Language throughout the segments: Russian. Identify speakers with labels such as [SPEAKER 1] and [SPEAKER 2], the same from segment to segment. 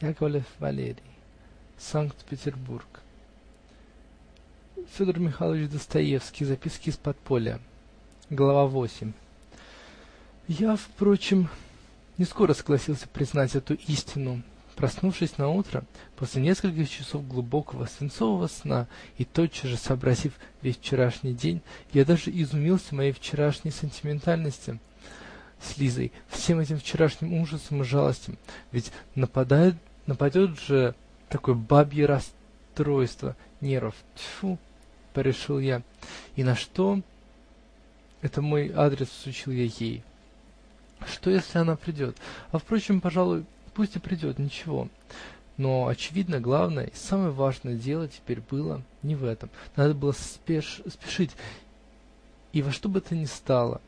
[SPEAKER 1] Яковлев Валерий. Санкт-Петербург. Федор Михайлович Достоевский. Записки из подполья. Глава восемь. Я, впрочем, не скоро согласился признать эту истину. Проснувшись наутро, после нескольких часов глубокого свинцового сна и тотчас же сообразив весь вчерашний день, я даже изумился моей вчерашней сентиментальности с Лизой, всем этим вчерашним ужасом и жалостью. Ведь нападает, нападет же такое бабье расстройство нервов. Тьфу! порешил я. И на что это мой адрес всучил я ей? Что, если она придет? А впрочем, пожалуй, пусть и придет, ничего. Но, очевидно, главное и самое важное дело теперь было не в этом. Надо было спеш спешить и во что бы то ни стало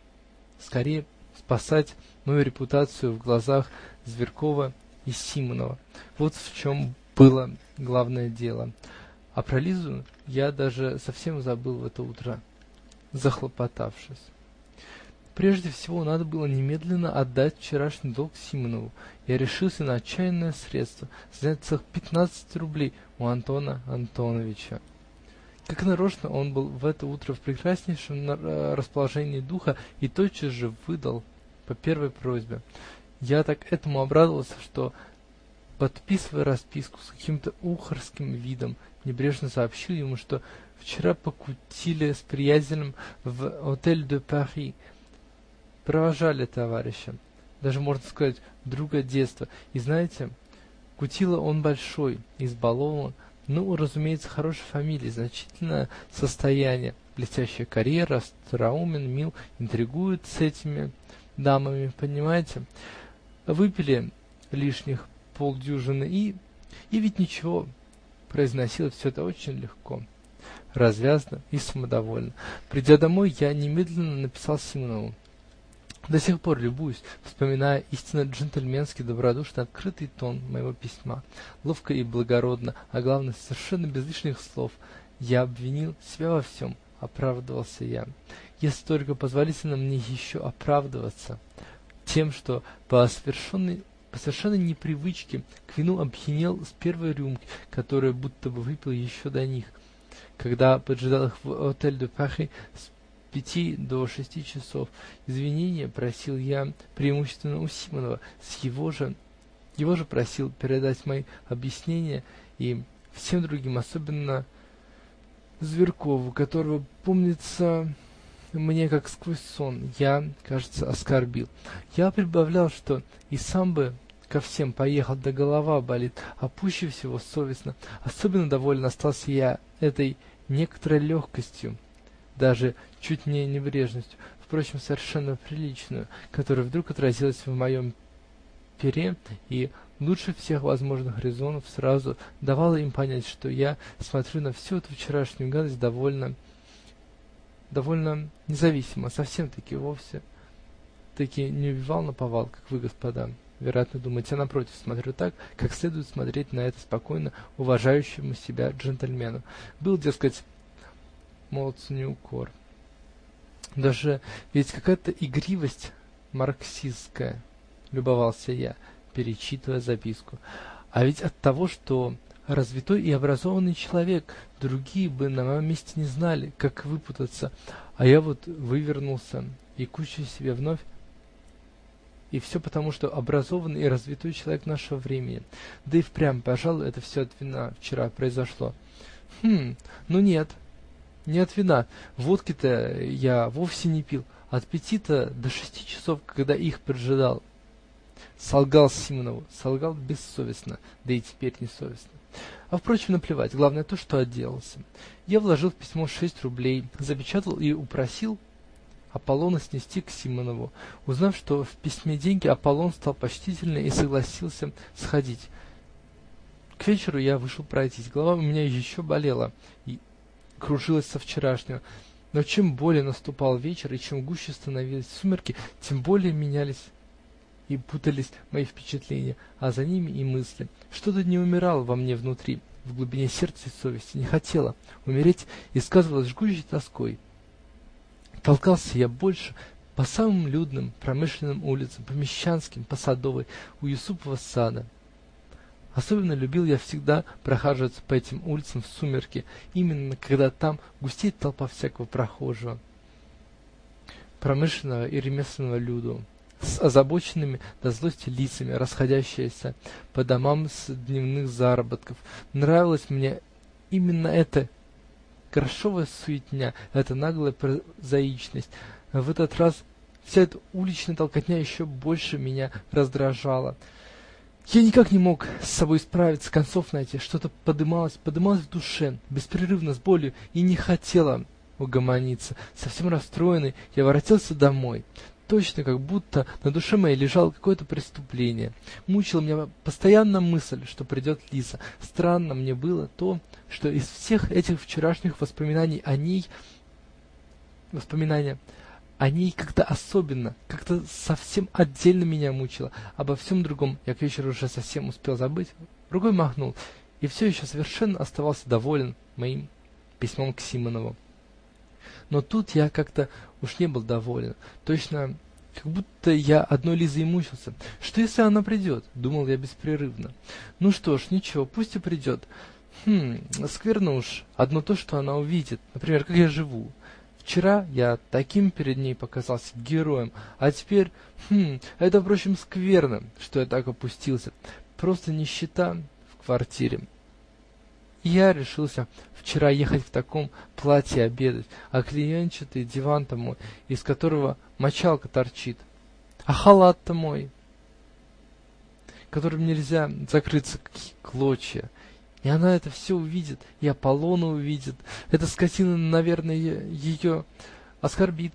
[SPEAKER 1] скорее спасать мою репутацию в глазах Зверкова и Симонова. Вот в чем было главное дело. А про Лизу я даже совсем забыл в это утро, захлопотавшись. Прежде всего надо было немедленно отдать вчерашний долг Симонову. Я решился на отчаянное средство -- занять целых пятнадцать рублей у Антона Антоновича. Как нарочно он был в это утро в прекраснейшем расположении духа и тотчас же выдал по первой просьбе. Я так этому обрадовался, что, подписывая расписку с каким-то ухарским видом, небрежно сообщил ему, что вчера покутили с приятелем в отель де Пари, провожали товарища, даже, можно сказать, друга детства. И знаете, кутила он большой, избалован, ну, разумеется, хорошей фамилии, значительное состояние, блестящая карьера, остроумен, мил, интригует с этими дамами, понимаете? Выпили лишних полдюжины и... и ведь ничего, произносил все это очень легко, развязно и самодовольно. Придя домой, я немедленно написал Симонову. До сих пор любуюсь, вспоминая истинно джентльменский, добродушный, открытый тон моего письма. Ловко и благородно, а главное, совершенно без лишних слов, я обвинил себя во всем, оправдывался я. Если только позволительно мне еще оправдываться тем, что по совершенной непривычке к вину опьянел с первой рюмки, которую будто бы выпил еще до них, когда поджидал их в отель де Пари с пяти до шести часов. Извинения просил я преимущественно у Симонова, с его же его же просил передать мои объяснения и всем другим, особенно Зверкову, которого, помнится мне, как сквозь сон, я, кажется, оскорбил. Я прибавлял, что и сам бы ко всем поехал, да голова болит, а пуще всего совестно. Особенно доволен остался я этой некоторой легкостью, даже чуть не небрежностью, впрочем, совершенно приличную, которая вдруг отразилась в моем пере и лучше всех возможных резонов сразу давала им понять, что я смотрю на всю эту вчерашнюю гадость довольно довольно независимо, совсем-таки вовсе таки не убивал наповал, как вы, господа, вероятно, думаете, а напротив, смотрю так, как следует смотреть на это спокойно уважающему себя джентльмену. Был, дескать, молодцу не укор. Даже ведь какая-то игривость марксистская, любовался я, перечитывая записку. А ведь от того, что развитой и образованный человек, другие бы на моем месте не знали, как выпутаться, а я вот вывернулся и кучу себе вновь и все потому, что образованный и развитой человек нашего времени. Да и впрямь, пожалуй, это все от вина вчера произошло. Хм, ну нет, не от вина. Водки-то я вовсе не пил. От пяти-то до шести часов, когда их поджидал. Солгал Симонову, солгал бессовестно, да и теперь несовестно. А впрочем, наплевать, главное то, что отделался. Я вложил в письмо шесть рублей, запечатал и упросил Аполлона снести к Симонову. Узнав, что в письме деньги, Аполлон стал почтительный и согласился сходить. К вечеру я вышел пройтись. Голова у меня еще болела и кружилась со вчерашнего. Но чем более наступал вечер и чем гуще становились сумерки, тем более менялись и путались мои впечатления, а за ними и мысли. Что-то не умирало во мне внутри, в глубине сердца и совести, не хотело умереть и сказывалось жгучей тоской. Толкался я больше по самым людным промышленным улицам, по Мещанским, по Садовой, у Юсупова сада. Особенно любил я всегда прохаживаться по этим улицам в сумерки, именно когда там густеет толпа всякого прохожего, промышленного и ремесленного люду, с озабоченными до злости лицами, расходящиеся по домам с дневных заработков. Нравилась мне именно эта грошовая суетня, эта наглая прозаичность. В этот раз вся эта уличная толкотня еще больше меня раздражала. Я никак не мог с собой справиться, концов найти, что-то подымалось, подымалось в душе, беспрерывно, с болью, и не хотело угомониться. Совсем расстроенный, я воротился домой. Точно как будто на душе моей лежало какое-то преступление. Мучила меня постоянно мысль, что придет Лиза. Странно мне было то, что из всех этих вчерашних воспоминаний о ней, воспоминания о ней как-то особенно, как-то совсем отдельно меня мучило. Обо всем другом я к вечеру уже совсем успел забыть, рукой махнул и все еще совершенно оставался доволен моим письмом к Симонову. Но тут я как-то уж не был доволен, точно как будто я одной Лизой мучился. Что, если она придет? Думал я беспрерывно. Ну что ж, ничего, пусть и придет. Хм, скверно уж одно то, что она увидит, например, как я живу. Вчера я таким перед ней показался героем, а теперь, хм, это, впрочем, скверно, что я так опустился. Просто нищета в квартире. Я решился вчера ехать в таком платье обедать, а клеенчатый диван-то мой, из которого мочалка торчит, а халат-то мой, которым нельзя закрыться клочья. И она это все увидит, и Аполлона увидит. Эта скотина, наверное, ее оскорбит.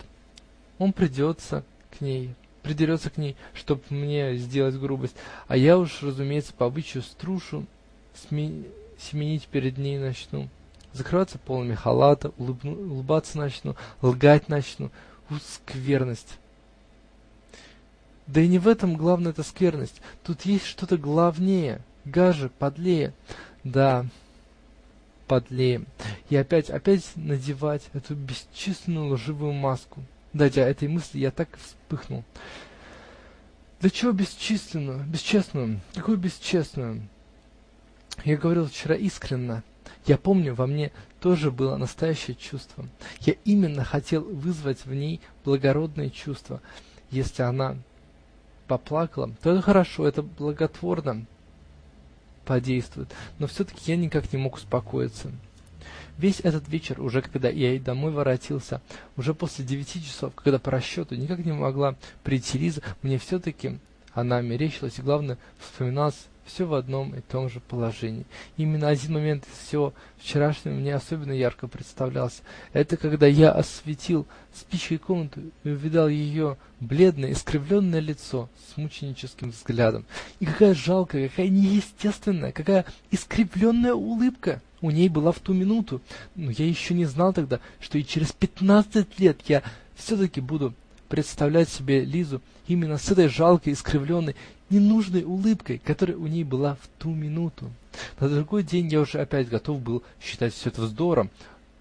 [SPEAKER 1] Он придется к ней, придерется к ней, чтоб мне сделать грубость, а я уж, разумеется, по обычаю струшу семенить перед ней начну, закрываться полами халата, улыбаться начну, лгать начну. У, скверность! Да и не в этом главная эта скверность. Тут есть что-то главнее, гаже, подлее. Да, подлее. И опять, опять надевать эту бесчисленную лживую маску. Дойдя этой мысли, я так вспыхнул. Для чего бесчисленную, бесчестную? Какую бесчестную? Я говорил вчера искренно. Я помню, во мне тоже было настоящее чувство. Я именно хотел вызвать в ней благородное чувство. Если она поплакала, то это хорошо, это благотворно подействует, но все-таки я никак не мог успокоиться. Весь этот вечер, уже когда я и домой воротился, уже после девяти часов, когда по расчету никак не могла прийти Лиза, мне все-таки она мерещилась, и главное, вспоминалась все в одном и том же положении. Именно один момент из всего вчерашнего мне особенно ярко представлялся. Это когда я осветил спичкой комнату и увидал ее бледное, искривленное лицо с мученическим взглядом. И какая жалкая, какая неестественная, какая искривленная улыбка у ней была в ту минуту. Но я еще не знал тогда, что и через пятнадцать лет я все-таки буду представлять себе Лизу именно с этой жалкой, искривленной, ненужной улыбкой, которая у ней была в ту минуту. На другой день я уже опять готов был считать все это вздором,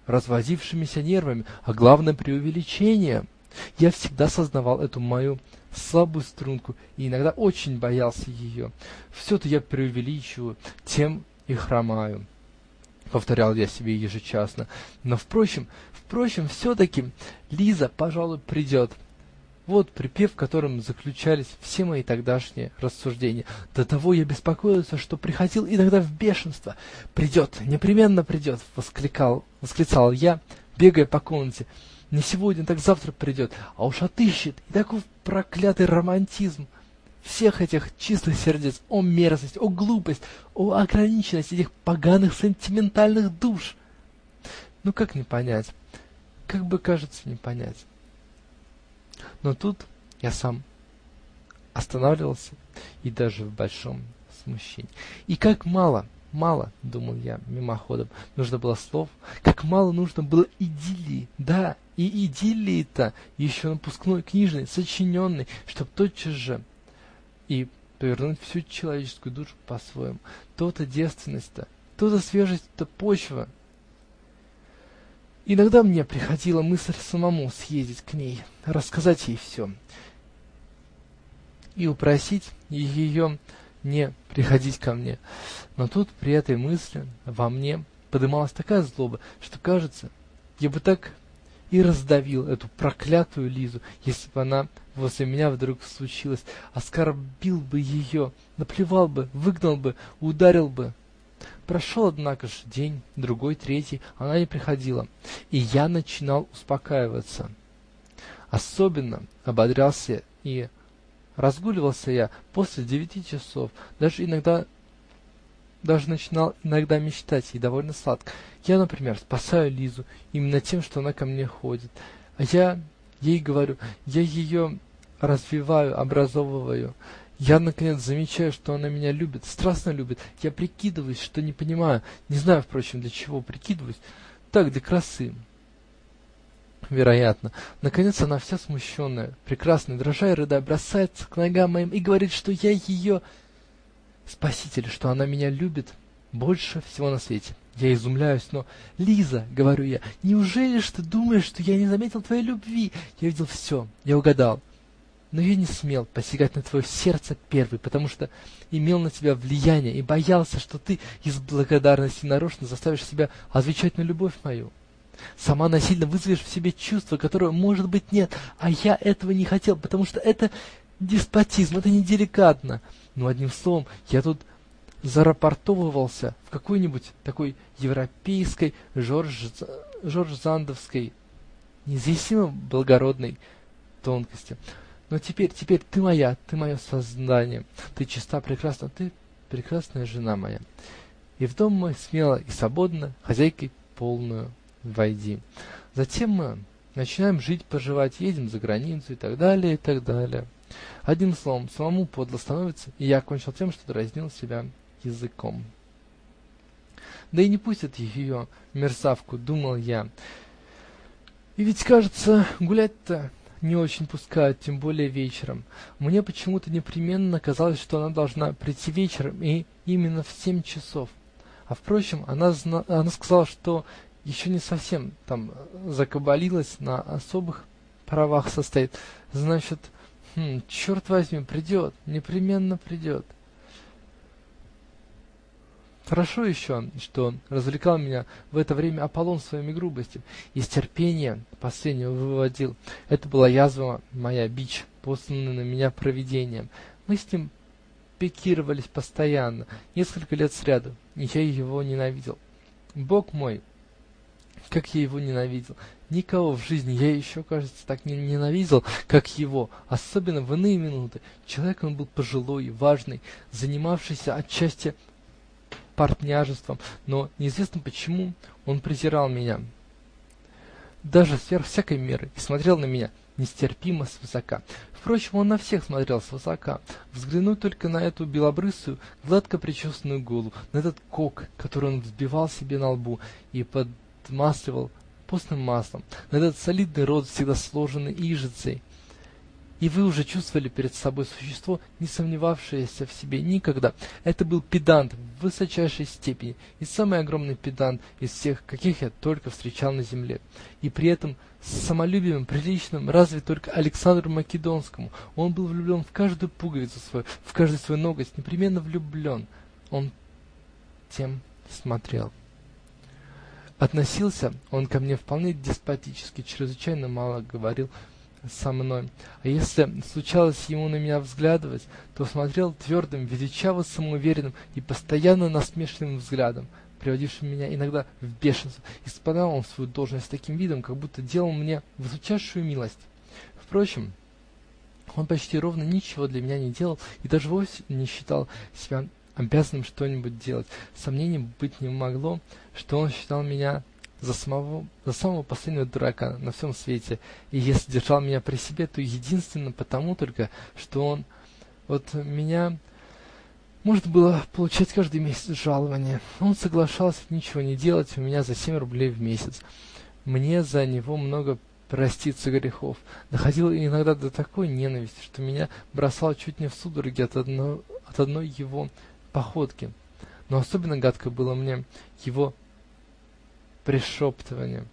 [SPEAKER 1] развозившимися нервами, а главное преувеличением. Я всегда сознавал эту мою слабую струнку и иногда очень боялся ее. Все-то я преувеличиваю, тем и хромаю. Повторял я себе ежечасно. Но, впрочем, впрочем, все-таки Лиза, пожалуй, придет. Вот припев, в котором заключались все мои тогдашние рассуждения. До того я беспокоился, что приходил иногда в бешенство. "Придет, непременно придет", воскликал, восклицал я, бегая по комнате. "Не сегодня, так завтра придет, а уж отыщет". И таков проклятый романтизм всех этих чистых сердец, о мерзость, о глупость, о ограниченность этих поганых сентиментальных душ! Ну как не понять? Как бы, кажется, не понять. Но тут я сам останавливался, и даже в большом смущении. И как мало, мало, думал я мимоходом, нужно было слов, как мало нужно было идиллии, да, и идиллии-то еще напускной, книжной, сочиненной, чтоб тотчас же и повернуть всю человеческую душу по-своему. То-то девственность-то, то-то свежесть-то почва, Иногда мне приходила мысль самому съездить к ней, рассказать ей все и упросить ее не приходить ко мне, но тут при этой мысли во мне подымалась такая злоба, что, кажется, я бы так и раздавил эту проклятую Лизу, если бы она возле меня вдруг случилась, оскорбил бы ее, наплевал бы, выгнал бы, ударил бы. Прошел, однако ж, день, другой, третий, она не приходила, и я начинал успокаиваться. Особенно ободрялся и разгуливался я после девяти часов, даже иногда даже начинал иногда мечтать, и довольно сладко. Я, например, спасаю Лизу именно тем, что она ко мне ходит, а я ей говорю, я ее развиваю, образовываю. Я, наконец, замечаю, что она меня любит, страстно любит. Я прикидываюсь, что не понимаю, не знаю, впрочем, для чего прикидываюсь. Так, для красы. Вероятно. Наконец она вся смущенная, прекрасная, дрожа и рыдая, бросается к ногам моим и говорит, что я ее спаситель, что она меня любит больше всего на свете. Я изумляюсь, но, Лиза, говорю я, неужели ж ты думаешь, что я не заметил твоей любви? Я видел все, я угадал. Но я не смел посягать на твое сердце первый, потому что имел на тебя влияние и боялся, что ты из благодарности нарочно заставишь себя отвечать на любовь мою. Сама насильно вызовешь в себе чувство, которого, может быть, нет, а я этого не хотел, потому что это деспотизм, это неделикатно. Ну, одним словом, я тут зарапортовывался в какой-нибудь такой европейской Жорж, Жорж-Зандовской неизъяснимо благородной тонкости. Но теперь, теперь ты моя, ты мое создание, ты чиста, прекрасна, ты прекрасная жена моя. И в дом мой смело и свободно, хозяйкой полную войди. Затем мы начинаем жить, поживать, едем за границу и так далее, и так далее. Одним словом, самому подло становится, и я кончил тем, что дразнил себя языком. Да и не пустят ее, мерзавку, думал я. И ведь, кажется, гулять-то не очень пускают, тем более вечером. Мне почему-то непременно казалось, что она должна прийти вечером и именно в семь часов. А впрочем, она, зна... она сказала, что еще не совсем там закабалилась, на особых правах состоит. Значит, хм, черт возьми, придет, непременно придет. Хорошо еще, что развлекал меня в это время Аполлон своими грубостями, из терпения последнего выводил. Это была язва моя, бич, посланный на меня провидением. Мы с ним пикировались постоянно, несколько лет сряду, и я его ненавидел. Бог мой, как я его ненавидел! Никого в жизни я еще, кажется, так не ненавидел, как его, особенно в иные минуты. Человек он был пожилой, важный, занимавшийся отчасти партняжеством, но неизвестно почему он презирал меня даже сверх всякой меры и смотрел на меня нестерпимо свысока. Впрочем, он на всех смотрел свысока. Взглянуть только на эту белобрысую, гладко причесанную голову, на этот кок, который он взбивал себе на лбу и подмасливал постным маслом, на этот солидный рот, всегда сложенный ижицей, и вы уже чувствовали перед собой существо, не сомневавшееся в себе никогда. Это был педант в высочайшей степени и самый огромный педант из всех, каких я только встречал на земле. И при этом самолюбием приличным разве только Александру Македонскому. Он был влюблен в каждую пуговицу свою, в каждую свою ноготь, непременно влюблен. Он тем смотрел. Относился он ко мне вполне деспотически, чрезвычайно мало говорил со мной, а если случалось ему на меня взглядывать, то смотрел твердым, величаво самоуверенным и постоянно насмешливым взглядом, приводившим меня иногда в бешенство, исполнял он свою должность с таким видом, как будто делал мне высочайшую милость. Впрочем, он почти ровно ничего для меня не делал и даже вовсе не считал себя обязанным что-нибудь делать. Сомнений быть не могло, что он считал меня за самого за самого последнего дурака на всем свете, и если держал меня при себе, то единственно потому только, что он от меня может было получать каждый месяц жалование. Он соглашался ничего не делать у меня за семь рублей в месяц. Мне за него много проститься грехов. Доходило иногда до такой ненависти, что меня бросало чуть не в судороги от одной, от одной его походки. Но особенно гадко было мне его пришептывание.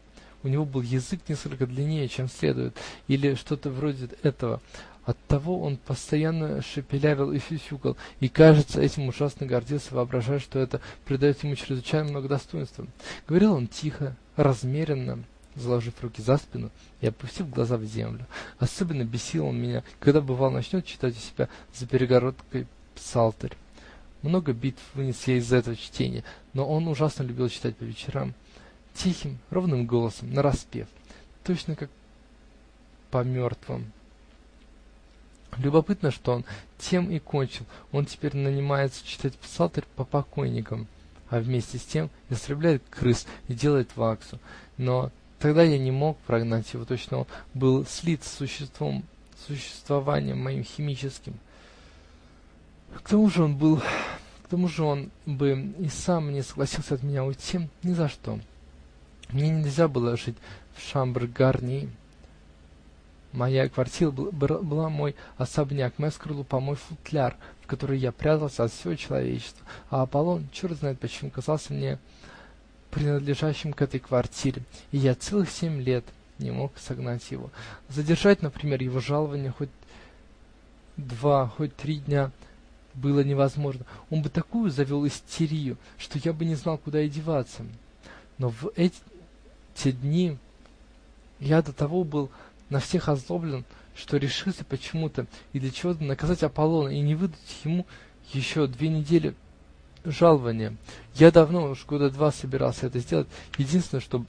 [SPEAKER 1] У него был язык несколько длиннее, чем следует, или что-то вроде этого, Оттого он постоянно шепелявил и сюсюкал и, кажется, этим ужасно гордился, воображая, что это придает ему чрезвычайно много достоинства. Говорил он тихо, размеренно, заложив руки за спину и опустив глаза в землю. Особенно бесил он меня, когда, бывало, начнет читать у себя за перегородкой псалтырь. Много битв вынес я из-за этого чтения, но он ужасно любил читать по вечерам, тихим, ровным голосом, нараспев, точно как по мертвым. Любопытно, что он тем и кончил: он теперь нанимается читать псалтырь по покойникам, а вместе с тем истребляет крыс и делает ваксу. Но тогда я не мог прогнать его, точно он был слит с существом, существованием моим химическим. К тому же он был, к тому же он бы и сам не согласился от меня уйти ни за что. Мне нельзя было жить в Шамбр-Гарни. Моя квартира была мой особняк, моя скорлупа, мой футляр, в который я прятался от всего человечества, а Аполлон, черт знает почему, казался мне принадлежащим к этой квартире, и я целых семь лет не мог согнать его. Задержать, например, его жалованье хоть два, хоть три дня было невозможно. Он бы такую завел истерию, что я бы не знал, куда и деваться. Но в эти дни я до того был на всех озлоблен, что решился почему-то и для чего-то наказать Аполлона и не выдать ему еще две недели жалованья. Я давно, уж года два, собирался это сделать, единственное, чтобы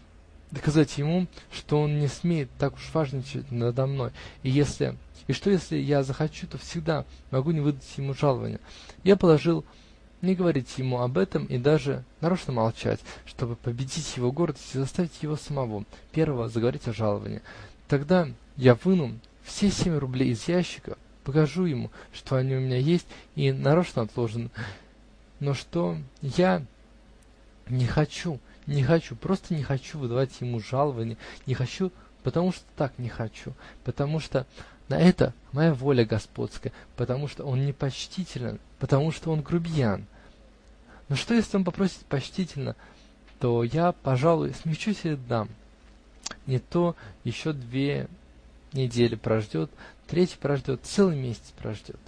[SPEAKER 1] доказать ему, что он не смеет так уж важничать надо мной, и если и что если я захочу, то всегда могу не выдать ему жалованья. Я положил не говорить ему об этом и даже нарочно молчать, чтобы победить его гордость и заставить его самого первого заговорить о жаловании. Тогда я выну все семь рублей из ящика, покажу ему, что они у меня есть и нарочно отложены, но что я не хочу, не хочу, просто не хочу выдавать ему жалованье, не хочу, потому что так не хочу, потому что на это моя воля господская, потому что он непочтителен, потому что он грубиян. Но что, если он попросит почтительно, то я, пожалуй, смягчусь и дам. Не то еще две недели прождет, третий прождет, целый месяц прождет.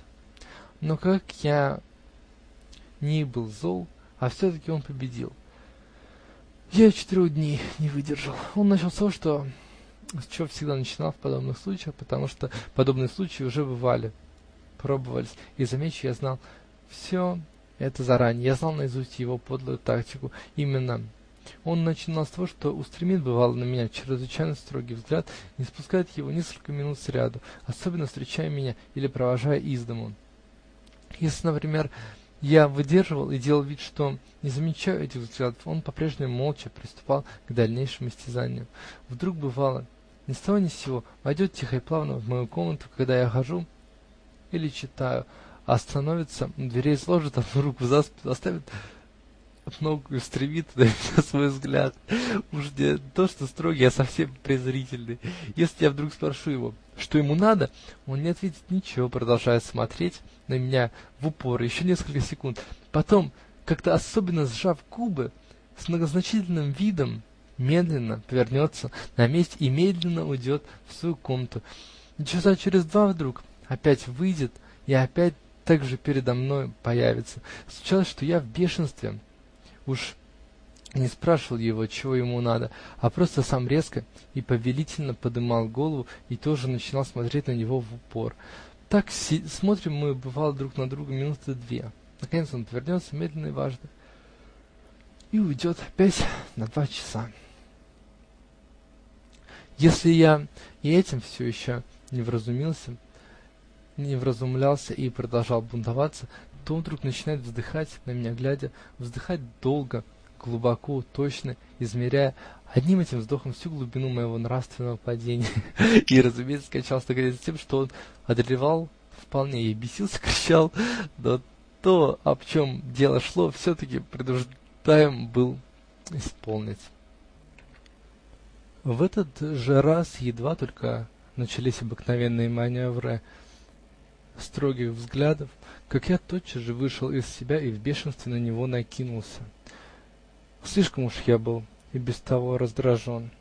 [SPEAKER 1] Но как я ни был зол, а все-таки он победил. Я четырех дней не выдержал. Он начал с того, что с чего всегда начинал в подобных случаях, потому что подобные случаи уже бывали, пробовались, и, замечу, я знал все это заранее, я знал наизусть его подлую тактику. Именно он начинал с того, что устремит, бывало, на меня чрезвычайно строгий взгляд, не спускает его несколько минут сряду, особенно встречая меня или провожая из дому. Если, например, я выдерживал и делал вид, что не замечаю этих взглядов, он по-прежнему молча приступал к дальнейшим истязаниям. Вдруг, бывало, ни с того ни с сего войдет тихо и плавно в мою комнату, когда я хожу или читаю, остановится дверей, сложит одну руку за спину, оставит ногу и устремит на меня свой взгляд. Уж не то, что строгий, а совсем презрительный. Если я вдруг спрошу его, что ему надо, он не ответит ничего, продолжая смотреть на меня в упор еще несколько секунд. Потом, как-то особенно сжав губы, с многозначительным видом, медленно повернется на месте и медленно уйдет в свою комнату. Часа через два вдруг опять выйдет и опять так же передо мной появится. Случалось, что я в бешенстве уж не спрашивал его, чего ему надо, а просто сам резко и повелительно подымал голову и тоже начинал смотреть на него в упор. Так смотрим мы, бывало, друг на друга минуты две. Наконец он повернется медленно и важно и уйдет опять на два часа. Если я и этим все еще не вразумился, не вразумлялся и продолжал бунтоваться, то вдруг начинает вздыхать, на меня глядя, вздыхать долго, глубоко, точно, измеряя одним этим вздохом всю глубину моего нравственного падения. И, разумеется, скончался наконец тем, что он одолевал вполне и бесился, кричал, но то, об чем дело шло, все-таки предупреждаем был исполнить. В этот же раз едва только начались обыкновенные маневры строгих взглядов, как я тотчас же вышел из себя и в бешенстве на него накинулся. Слишком уж я был и без того раздражен.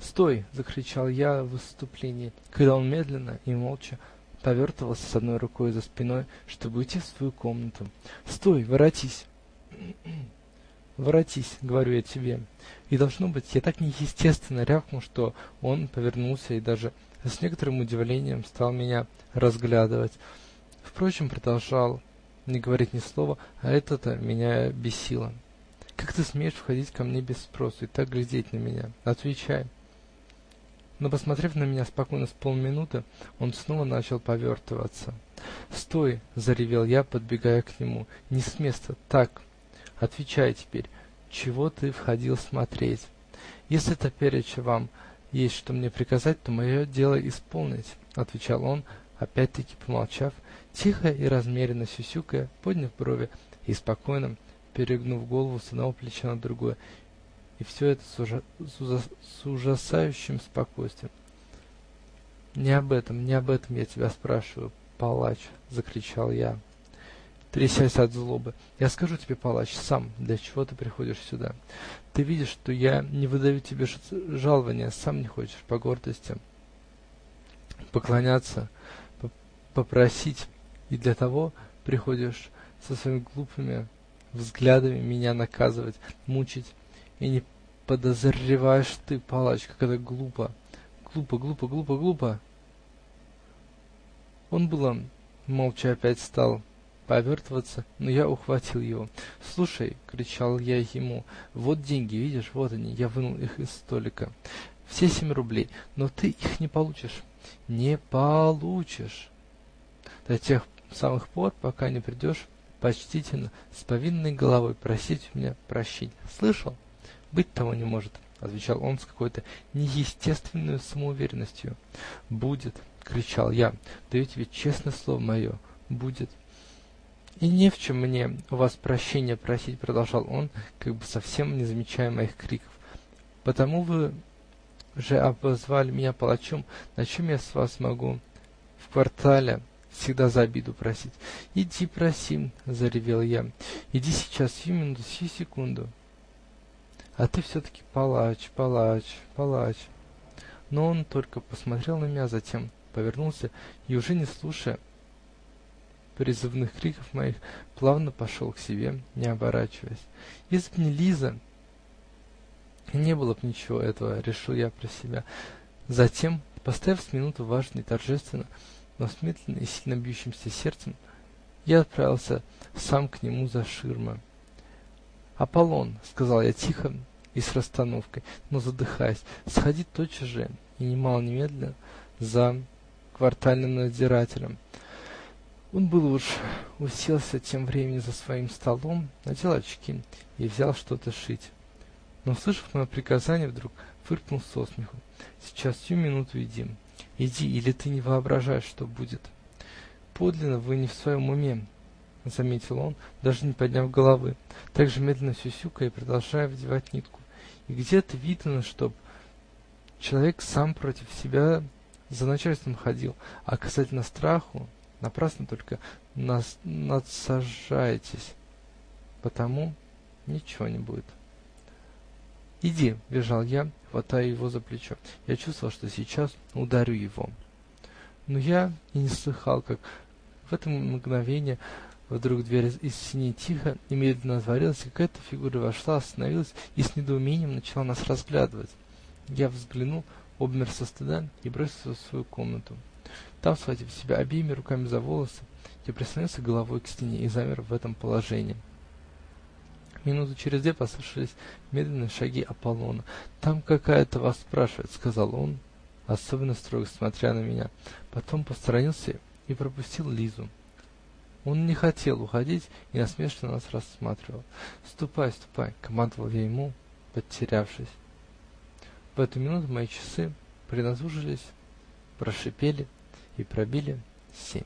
[SPEAKER 1] "Стой!" -- закричал я в исступлении, когда он медленно и молча повертывался с одной рукой за спиной, чтобы уйти в свою комнату. -- Стой, воротись! Воротись, говорю я тебе. И, должно быть, я так неестественно рявкнул, что он повернулся и даже с некоторым удивлением стал меня разглядывать. Впрочем, продолжал не говорить ни слова, а это-то меня бесило. Как ты смеешь входить ко мне без спросу и так глядеть на меня? Отвечай. Но, посмотрев на меня спокойно с полминуты, он снова начал повертываться. "Стой!" -- заревел я, подбегая к нему. "Не с места, так!" Отвечай теперь, чего ты входил смотреть? Если топереча вам есть что мне приказать, то мое дело исполнить, -- отвечал он, опять-таки помолчав, тихо и размеренно сюсюкая, подняв брови и спокойно перегнув голову с одного плеча на другое, и все это с, ужа с, ужас с ужасающим спокойствием. -- Не об этом, не об этом я тебя спрашиваю, палач! -- закричал я трясясь от злобы. Я скажу тебе, палач, сам, для чего ты приходишь сюда. Ты видишь, что я не выдаю тебе жалования, сам не хочешь по гордости поклоняться, попросить, и для того приходишь со своими глупыми взглядами меня наказывать, мучить, и не подозреваешь ты, палач, как это глупо, глупо, глупо, глупо, глупо. Он было молча опять стал повертываться, но я ухватил его. "Слушай", -- кричал я ему, -- вот деньги, видишь, вот они. Я вынул их из столика. Все семь рублей, но ты их не получишь. Не получишь. До тех самых пор, пока не придешь почтительно, с повинной головой просить у меня прощения. Слышал? Быть того не может, -- отвечал он с какой-то неестественной самоуверенностью. Будет, -- кричал я, -- даю тебе честное слово мое, будет. И не в чем мне у вас прощения просить, -- продолжал он, как бы совсем не замечая моих криков, -- потому вы же обозвали меня палачом, на чем я с вас могу в квартале всегда за обиду просить? Иди проси, -- заревел я, -- иди сейчас, сию минуту, сию секунду. А ты все-таки палач, палач, палач. Но он только посмотрел на меня, затем повернулся и, уже не слушая призывных криков моих, плавно пошел к себе, не оборачиваясь. Если б не Лиза, не было б ничего этого, решил я про себя. Затем, поставив с минуту важно и торжественно, но с медленным и сильно бьющимся сердцем, я отправился сам к нему за ширмы. "Аполлон", сказал я тихо и с расстановкой, но задыхаясь, сходи тотчас же и нимало немедленно за квартальным надзирателем. Он было уж уселся тем временем за своим столом, надел очки и взял что-то шить. Но, услышав мое приказание, вдруг фыркнул со смеху. "Сейчас, сию минуту иди. Иди, или ты не воображаешь, что будет". "Подлинно вы не в своем уме", -- заметил он, даже не подняв головы, так же медленно сюсюкая и продолжая вдевать нитку. "И где-то видано, чтоб человек сам против себя за начальством ходил, а касательно страху Напрасно только нас надсажаетесь, потому ничего не будет. "Иди", -- бежал я, хватая его за плечо. Я чувствовал, что сейчас ударю его. Но я и не слыхал, как в это мгновение вдруг дверь из синей тихо и медленно отворилась, и какая-то фигура вошла, остановилась и с недоумением начала нас разглядывать. Я взглянул, обмер со стыда и бросился в свою комнату. Там, схватив себя обеими руками за волосы, я прислонился головой к стене и замер в этом положении. Минуту через две послышались медленные шаги Аполлона. "Там какая-то вас спрашивает", сказал он, особенно строго смотря на меня. Потом посторонился и пропустил Лизу. Он не хотел уходить и насмешливо нас рассматривал. "Ступай, ступай", командовал я ему, потерявшись. В эту минуту мои часы принатужились, прошипели и пробили семь.